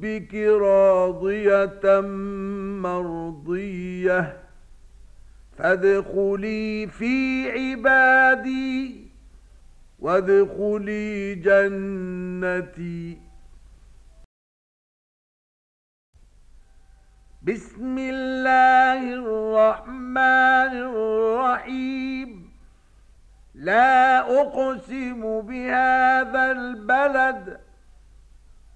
ربك راضية مرضية. فادخلي في عبادي وادخلي جنتي. بسم الله الرحمن الرحيم. لا أقسم بهذا البلد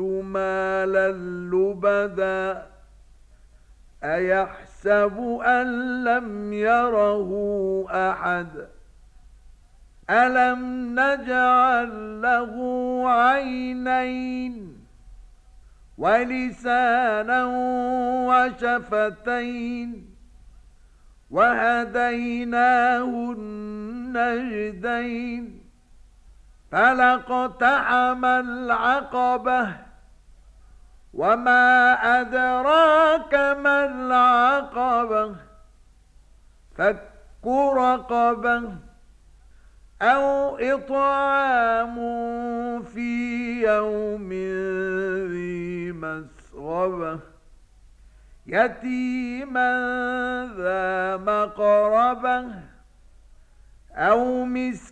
مالا لبدا أيحسب أن لم يره أحد ألم نجعل له عينين ولسانا وشفتين وهديناه النجدين فلقتحم العقبة وما أدراك ما العقبة فك رقبة أو إطعام في يوم ذي مسغبة يتيما ذا مقربة أو مسكين